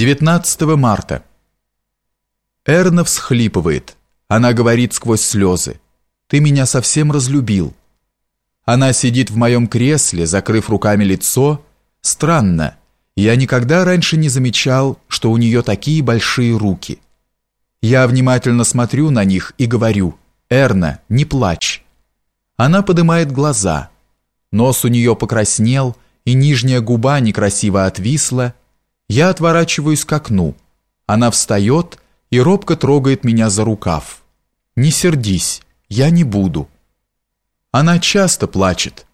19 марта. Эрна всхлипывает. Она говорит сквозь слезы. «Ты меня совсем разлюбил». Она сидит в моем кресле, закрыв руками лицо. Странно. Я никогда раньше не замечал, что у нее такие большие руки. Я внимательно смотрю на них и говорю, «Эрна, не плачь». Она поднимает глаза. Нос у нее покраснел, и нижняя губа некрасиво отвисла, я отворачиваюсь к окну. Она встает и робко трогает меня за рукав. «Не сердись, я не буду». Она часто плачет.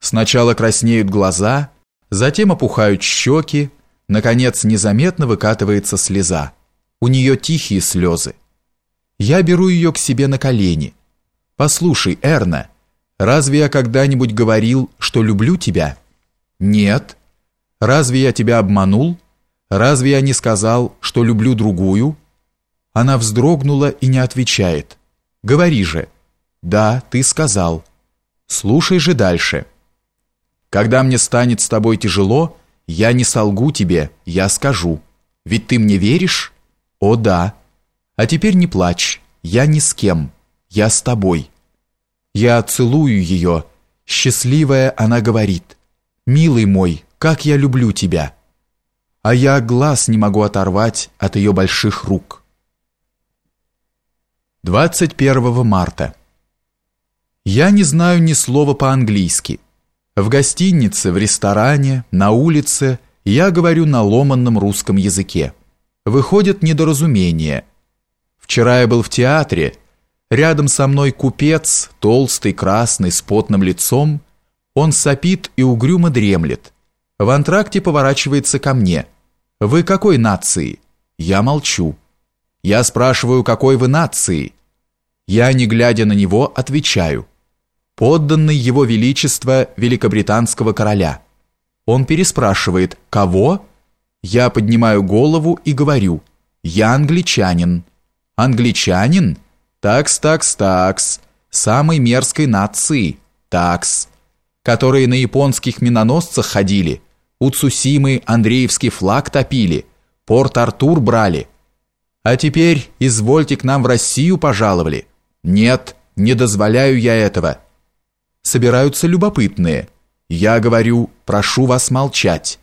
Сначала краснеют глаза, затем опухают щеки, наконец незаметно выкатывается слеза. У нее тихие слезы. Я беру ее к себе на колени. «Послушай, Эрна, разве я когда-нибудь говорил, что люблю тебя?» «Нет». «Разве я тебя обманул?» Разве я не сказал, что люблю другую? Она вздрогнула и не отвечает. Говори же. Да, ты сказал. Слушай же дальше. Когда мне станет с тобой тяжело, я не солгу тебе, я скажу. Ведь ты мне веришь? О да. А теперь не плачь. Я ни с кем. Я с тобой. Я целую ее. Счастливая она говорит. Милый мой, как я люблю тебя а я глаз не могу оторвать от ее больших рук. 21 марта. Я не знаю ни слова по-английски. В гостинице, в ресторане, на улице я говорю на ломанном русском языке. Выходит недоразумение. Вчера я был в театре, рядом со мной купец, толстый, красный, с потным лицом. Он сопит и угрюмо дремлет. В антракте поворачивается ко мне – вы какой нации? Я молчу. Я спрашиваю, какой вы нации? Я, не глядя на него, отвечаю. Подданный его величества великобританского короля. Он переспрашивает, кого? Я поднимаю голову и говорю, я англичанин. Англичанин? Такс, такс, такс. Самой мерзкой нации. Такс. Которые на японских миноносцах ходили – у Цусимы Андреевский флаг топили, Порт-Артур брали. А теперь, извольте к нам в Россию пожаловали. Нет, не дозволяю я этого. Собираются любопытные. Я говорю, прошу вас молчать.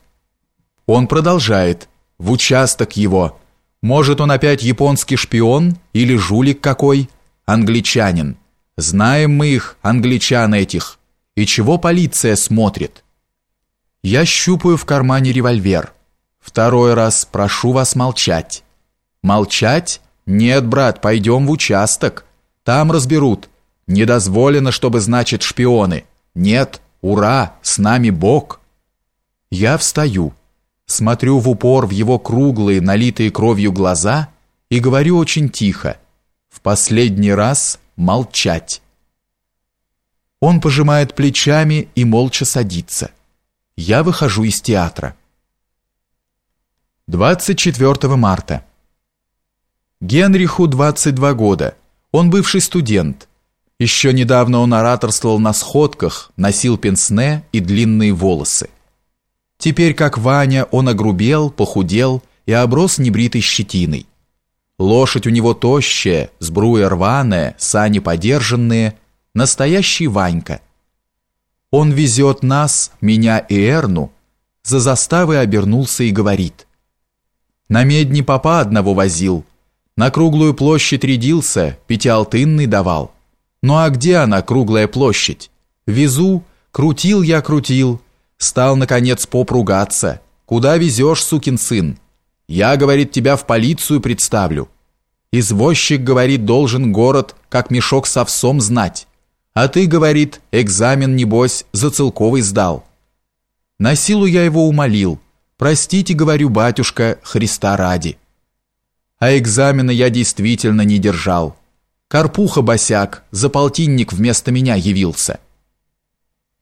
Он продолжает. В участок его. Может, он опять японский шпион или жулик какой? Англичанин. Знаем мы их, англичан этих. И чего полиция смотрит? Я щупаю в кармане револьвер. Второй раз прошу вас молчать. Молчать? Нет, брат, пойдем в участок. Там разберут. Не дозволено, чтобы, значит, шпионы. Нет, ура, с нами Бог. Я встаю, смотрю в упор в его круглые, налитые кровью глаза и говорю очень тихо. В последний раз молчать. Он пожимает плечами и молча садится. Я выхожу из театра. 24 марта. Генриху 22 года. Он бывший студент. Еще недавно он ораторствовал на сходках, носил пенсне и длинные волосы. Теперь, как Ваня, он огрубел, похудел и оброс небритой щетиной. Лошадь у него тощая, сбруя рваная, сани подержанные, настоящий Ванька – он везет нас, меня и Эрну, за заставой обернулся и говорит. На медни папа одного возил, на круглую площадь рядился, пятиалтынный давал. Ну а где она, круглая площадь? Везу, крутил я, крутил, стал, наконец, поп ругаться. Куда везешь, сукин сын? Я, говорит, тебя в полицию представлю. Извозчик, говорит, должен город, как мешок с овсом знать. А ты, говорит, экзамен, небось, за целковый сдал. На силу я его умолил. Простите, говорю, батюшка, Христа ради. А экзамена я действительно не держал. Карпуха босяк, за полтинник вместо меня явился.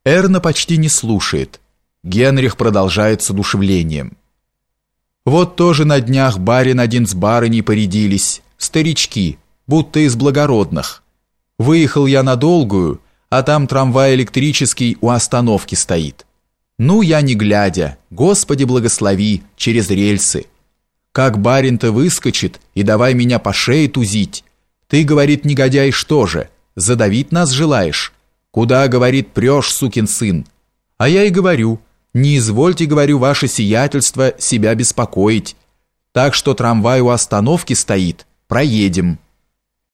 Эрна почти не слушает. Генрих продолжает с одушевлением. Вот тоже на днях барин один с барыней порядились, старички, будто из благородных. Выехал я на долгую, а там трамвай электрический у остановки стоит. Ну, я не глядя, Господи благослови, через рельсы. Как барин-то выскочит и давай меня по шее тузить. Ты, говорит, негодяй, что же, задавить нас желаешь? Куда, говорит, прешь, сукин сын? А я и говорю, не извольте, говорю, ваше сиятельство себя беспокоить. Так что трамвай у остановки стоит, проедем».